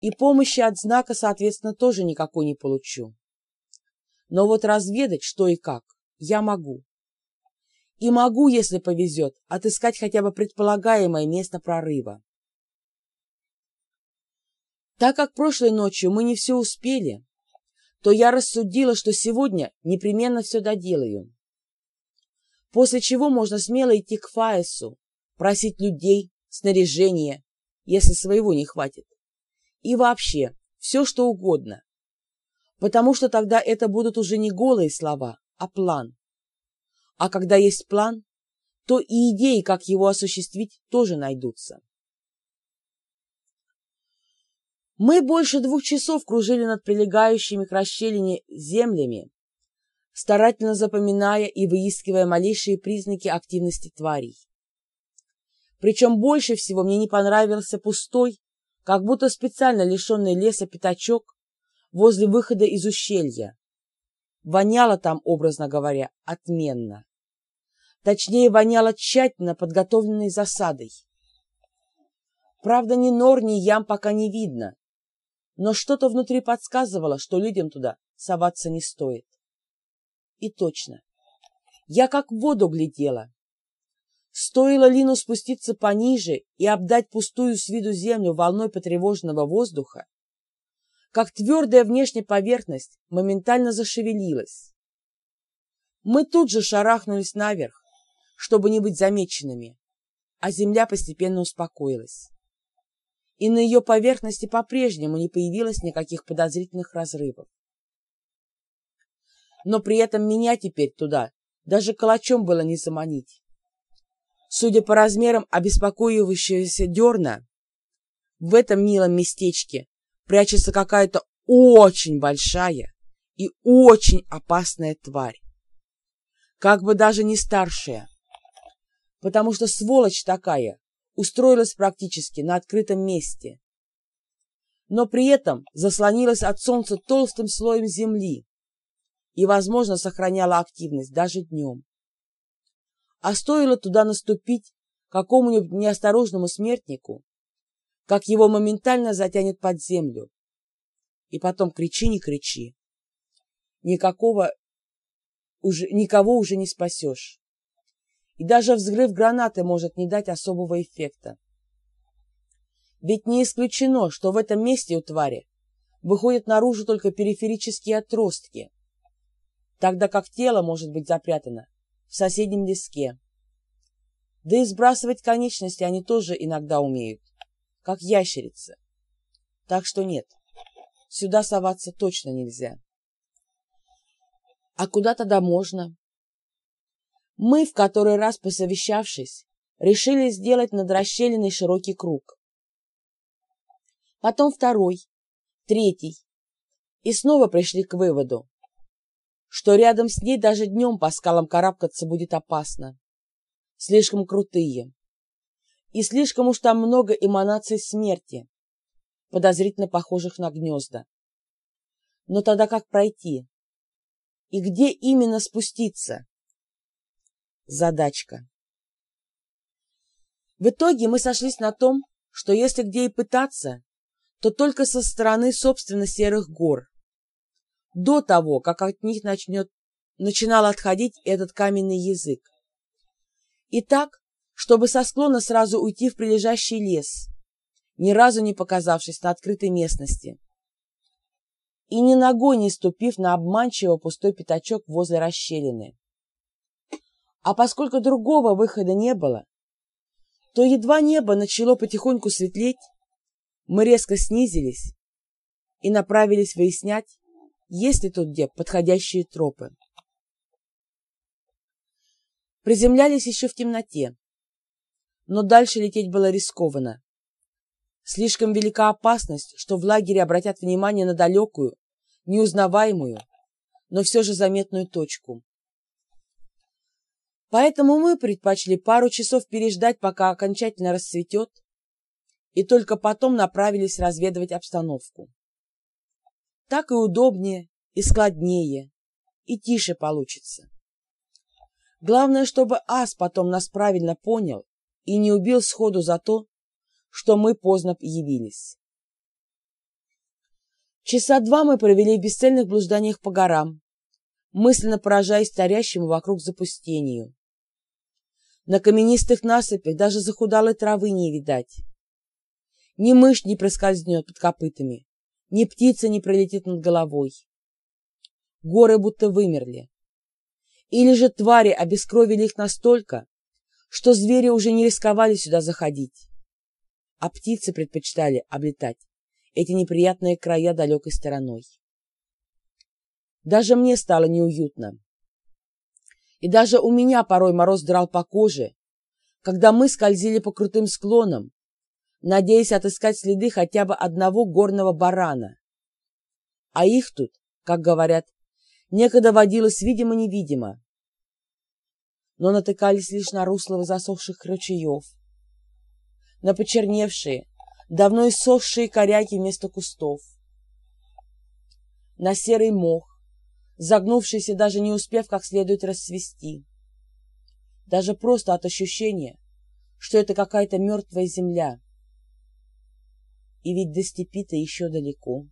И помощи от знака, соответственно, тоже никакой не получу. Но вот разведать, что и как, я могу. И могу, если повезет, отыскать хотя бы предполагаемое место прорыва. Так как прошлой ночью мы не все успели, то я рассудила, что сегодня непременно все доделаю. После чего можно смело идти к Фаесу, просить людей, снаряжение, если своего не хватит. И вообще, все что угодно. Потому что тогда это будут уже не голые слова, а план. А когда есть план, то и идеи, как его осуществить, тоже найдутся. Мы больше двух часов кружили над прилегающими к расщелине землями, старательно запоминая и выискивая малейшие признаки активности тварей. Причем больше всего мне не понравился пустой, как будто специально лишенный леса пятачок возле выхода из ущелья. Воняло там, образно говоря, отменно. Точнее, воняло тщательно подготовленной засадой. Правда, ни нор, ни ям пока не видно, но что-то внутри подсказывало, что людям туда соваться не стоит. И точно. Я как в воду глядела. Стоило Лину спуститься пониже и обдать пустую с виду землю волной потревоженного воздуха, как твердая внешняя поверхность моментально зашевелилась. Мы тут же шарахнулись наверх, чтобы не быть замеченными, а земля постепенно успокоилась. И на ее поверхности по-прежнему не появилось никаких подозрительных разрывов. Но при этом меня теперь туда даже калачом было не заманить. Судя по размерам обеспокоивающегося дерна, в этом милом местечке прячется какая-то очень большая и очень опасная тварь. Как бы даже не старшая, потому что сволочь такая устроилась практически на открытом месте, но при этом заслонилась от солнца толстым слоем земли и, возможно, сохраняла активность даже днем. А стоило туда наступить какому-нибудь неосторожному смертнику, как его моментально затянет под землю. И потом кричи, не кричи. Никакого уже, никого уже не спасешь и даже взрыв гранаты может не дать особого эффекта. Ведь не исключено, что в этом месте у твари выходят наружу только периферические отростки, тогда как тело может быть запрятано в соседнем леске. Да и сбрасывать конечности они тоже иногда умеют, как ящерицы. Так что нет, сюда соваться точно нельзя. А куда тогда можно? Мы, в который раз посовещавшись, решили сделать над расщелиной широкий круг. Потом второй, третий. И снова пришли к выводу, что рядом с ней даже днем по скалам карабкаться будет опасно. Слишком крутые. И слишком уж там много эманаций смерти, подозрительно похожих на гнезда. Но тогда как пройти? И где именно спуститься? задачка. В итоге мы сошлись на том, что если где и пытаться, то только со стороны собственно серых гор, до того, как от них начнет, начинал отходить этот каменный язык. И так, чтобы со склона сразу уйти в прилежащий лес, ни разу не показавшись на открытой местности, и ни ногой не ступив на обманчиво пустой пятачок возле расщелины. А поскольку другого выхода не было, то едва небо начало потихоньку светлеть, мы резко снизились и направились выяснять, есть ли тут где подходящие тропы. Приземлялись еще в темноте, но дальше лететь было рискованно. Слишком велика опасность, что в лагере обратят внимание на далекую, неузнаваемую, но все же заметную точку. Поэтому мы предпочли пару часов переждать, пока окончательно расцветет, и только потом направились разведывать обстановку. Так и удобнее, и складнее, и тише получится. Главное, чтобы ас потом нас правильно понял и не убил сходу за то, что мы поздно явились. Часа два мы провели в бесцельных блужданиях по горам, мысленно поражаясь царящему вокруг запустению. На каменистых насыпях даже захудалой травы не видать. Ни мышь не проскользнет под копытами, ни птица не пролетит над головой. Горы будто вымерли. Или же твари обескровили их настолько, что звери уже не рисковали сюда заходить, а птицы предпочитали облетать эти неприятные края далекой стороной. Даже мне стало неуютно. И даже у меня порой мороз драл по коже, когда мы скользили по крутым склонам, надеясь отыскать следы хотя бы одного горного барана. А их тут, как говорят, некогда водилось видимо-невидимо. Но натыкались лишь на русло засохших ручеев, на почерневшие, давно иссохшие коряки вместо кустов, на серый мох, загнувшийся, даже не успев как следует расцвести. Даже просто от ощущения, что это какая-то мертвая земля. И ведь до степи-то еще далеко.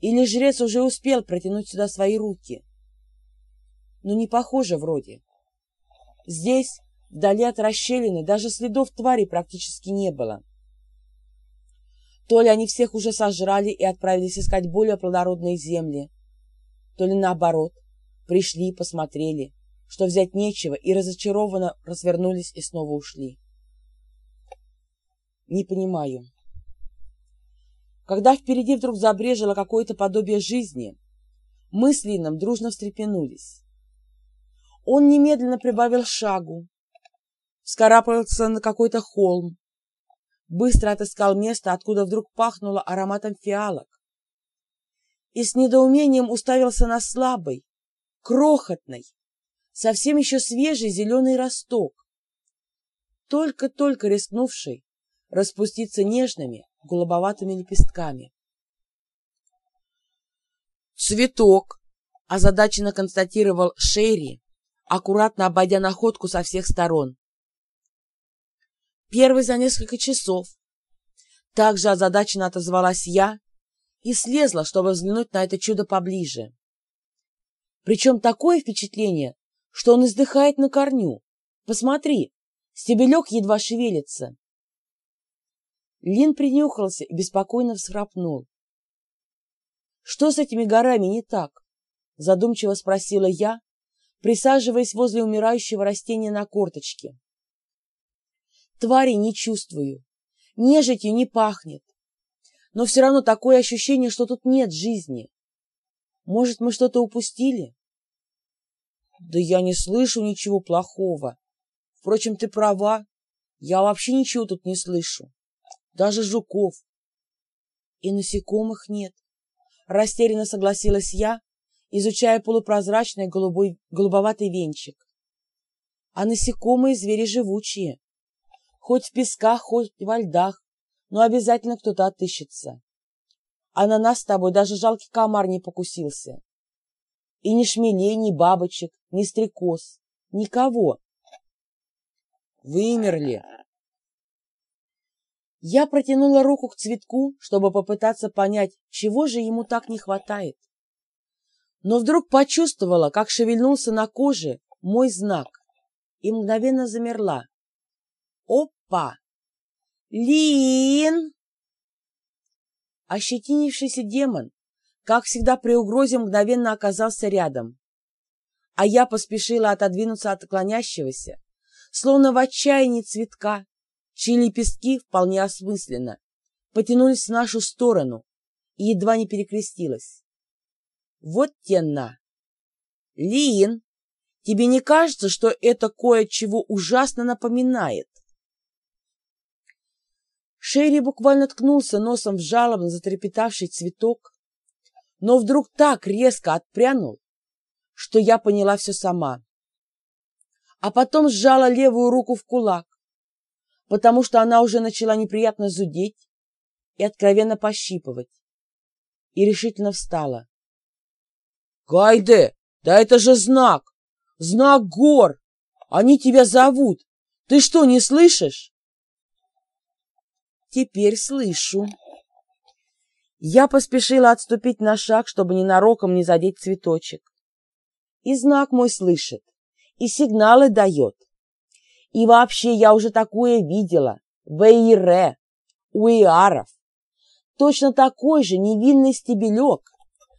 Или жрец уже успел протянуть сюда свои руки? Но не похоже вроде. Здесь, вдали от расщелины, даже следов твари практически не было. То ли они всех уже сожрали и отправились искать более плодородные земли, то ли наоборот, пришли, посмотрели, что взять нечего, и разочарованно развернулись и снова ушли. Не понимаю. Когда впереди вдруг забрежило какое-то подобие жизни, мы с Лином дружно встрепенулись. Он немедленно прибавил шагу, вскарабкался на какой-то холм, быстро отыскал место, откуда вдруг пахнуло ароматом фиалок, и с недоумением уставился на слабый, крохотный, совсем еще свежий зеленый росток, только-только рискнувший распуститься нежными, голубоватыми лепестками. «Цветок!» — озадаченно констатировал Шерри, аккуратно обойдя находку со всех сторон. Первый за несколько часов. Также озадаченно отозвалась я и слезла, чтобы взглянуть на это чудо поближе. Причем такое впечатление, что он издыхает на корню. Посмотри, стебелек едва шевелится. Лин принюхался и беспокойно всхрапнул. «Что с этими горами не так?» — задумчиво спросила я, присаживаясь возле умирающего растения на корточке. «Твари не чувствую, нежитью не пахнет, но все равно такое ощущение, что тут нет жизни. Может, мы что-то упустили?» «Да я не слышу ничего плохого. Впрочем, ты права, я вообще ничего тут не слышу даже жуков. И насекомых нет. Растерянно согласилась я, изучая полупрозрачный голубой, голубоватый венчик. А насекомые звери живучие. Хоть в песках, хоть во льдах, но обязательно кто-то отыщется. А на нас с тобой даже жалкий комар не покусился. И ни шмелей, ни бабочек, ни стрекоз, никого. Вымерли, я протянула руку к цветку, чтобы попытаться понять, чего же ему так не хватает. Но вдруг почувствовала, как шевельнулся на коже мой знак, и мгновенно замерла. Опа! Лин! Ощетинившийся демон, как всегда при угрозе, мгновенно оказался рядом. А я поспешила отодвинуться от клонящегося, словно в отчаянии цветка, чьи лепестки вполне осмысленно потянулись в нашу сторону и едва не перекрестилась. Вот тена! Лин, тебе не кажется, что это кое-чего ужасно напоминает? Шерри буквально ткнулся носом в жалобно затрепетавший цветок, но вдруг так резко отпрянул, что я поняла все сама. А потом сжала левую руку в кулак, потому что она уже начала неприятно зудеть и откровенно пощипывать, и решительно встала. «Гайде, да это же знак! Знак гор! Они тебя зовут! Ты что, не слышишь?» «Теперь слышу». Я поспешила отступить на шаг, чтобы ненароком не задеть цветочек. И знак мой слышит, и сигналы дает. И вообще я уже такое видела в Эйре, у Иаров. Точно такой же невинный стебелек,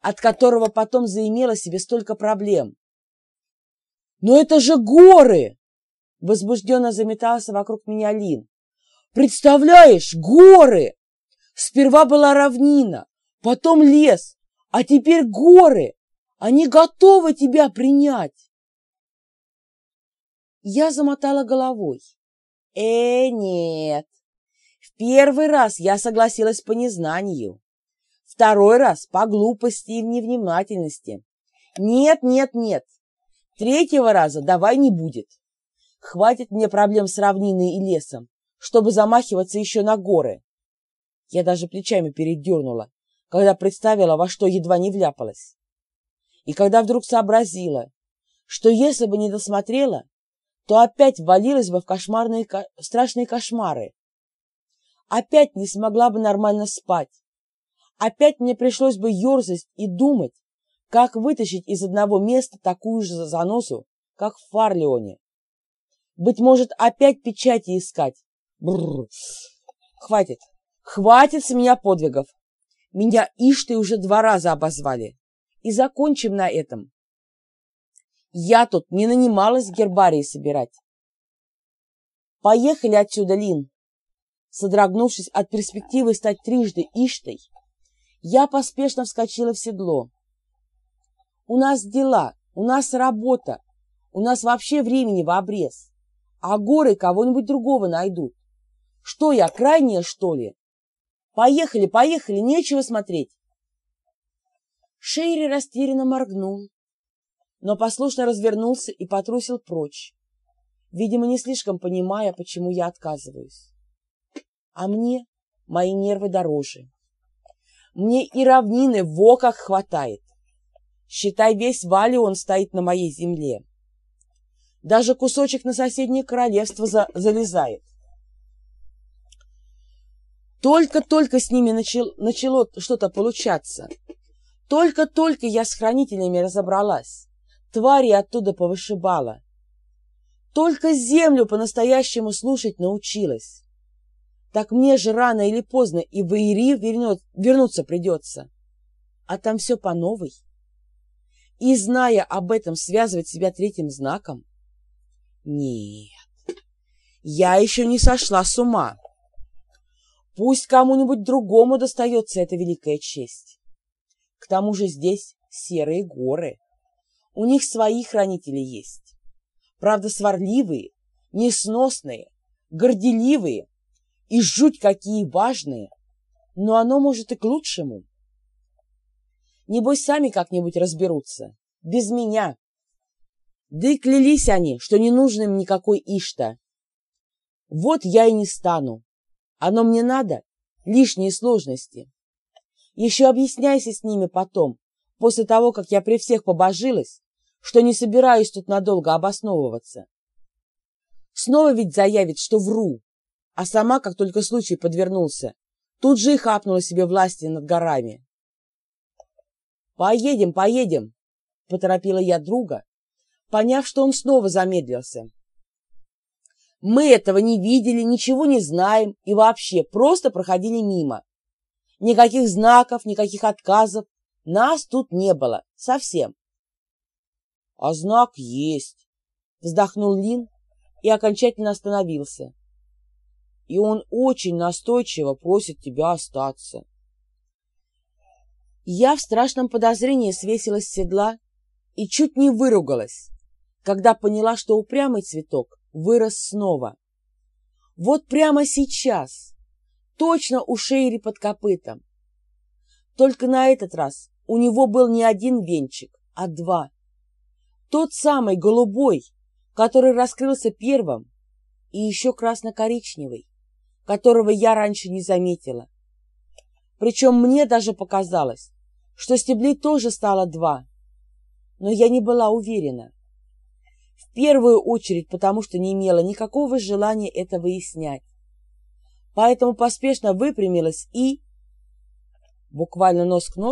от которого потом заимело себе столько проблем. «Но это же горы!» Возбужденно заметался вокруг меня Лин. «Представляешь, горы! Сперва была равнина, потом лес, а теперь горы! Они готовы тебя принять!» Я замотала головой. «Э, нет! В первый раз я согласилась по незнанию, второй раз по глупости и невнимательности. Нет, нет, нет! Третьего раза давай не будет. Хватит мне проблем с равниной и лесом, чтобы замахиваться еще на горы. Я даже плечами передернула, когда представила, во что едва не вляпалась. И когда вдруг сообразила, что если бы не досмотрела, то опять валилась бы в кошмарные, страшные кошмары. Опять не смогла бы нормально спать. Опять мне пришлось бы ерзать и думать, как вытащить из одного места такую же заносу, как в Фарлеоне? Быть может, опять печати искать? Бррр. Хватит. Хватит с меня подвигов. Меня Ишты уже два раза обозвали. И закончим на этом. Я тут не нанималась гербарии собирать. Поехали отсюда, Лин. Содрогнувшись от перспективы стать трижды Иштой, я поспешно вскочила в седло. У нас дела, у нас работа, у нас вообще времени в обрез. А горы кого-нибудь другого найдут. Что я, крайняя, что ли? Поехали, поехали, нечего смотреть. Шейри растерянно моргнул, но послушно развернулся и потрусил прочь, видимо, не слишком понимая, почему я отказываюсь. А мне мои нервы дороже. Мне и равнины в оках хватает. Считай, весь Валион стоит на моей земле. Даже кусочек на соседнее королевство за залезает. Только-только с ними начал, начало что-то получаться. Только-только я с хранителями разобралась. Твари оттуда повышибала. Только землю по-настоящему слушать научилась. Так мне же рано или поздно и в Ири вернет, вернуться придется. А там все по новой. И, зная об этом, связывать себя третьим знаком? Нет, я еще не сошла с ума. Пусть кому-нибудь другому достается эта великая честь. К тому же здесь серые горы. У них свои хранители есть. Правда, сварливые, несносные, горделивые и жуть какие важные, но оно может и к лучшему. Небось, сами как-нибудь разберутся. Без меня. Да и клялись они, что не нужно им никакой Ишта. Вот я и не стану. Оно мне надо. Лишние сложности. Еще объясняйся с ними потом, после того, как я при всех побожилась, что не собираюсь тут надолго обосновываться. Снова ведь заявит, что вру, а сама, как только случай подвернулся, тут же и хапнула себе власти над горами. «Поедем, поедем!» — поторопила я друга, поняв, что он снова замедлился. «Мы этого не видели, ничего не знаем и вообще просто проходили мимо. Никаких знаков, никаких отказов. Нас тут не было. Совсем». «А знак есть», — вздохнул Лин и окончательно остановился. «И он очень настойчиво просит тебя остаться». Я в страшном подозрении свесилась с седла и чуть не выругалась, когда поняла, что упрямый цветок вырос снова. Вот прямо сейчас, точно у Шейри под копытом. Только на этот раз у него был не один венчик, а два. Тот самый голубой, который раскрылся первым, и еще красно-коричневый, которого я раньше не заметила. Причем мне даже показалось, что стеблей тоже стало два, но я не была уверена. В первую очередь потому, что не имела никакого желания это выяснять. Поэтому поспешно выпрямилась и... буквально нос к носу,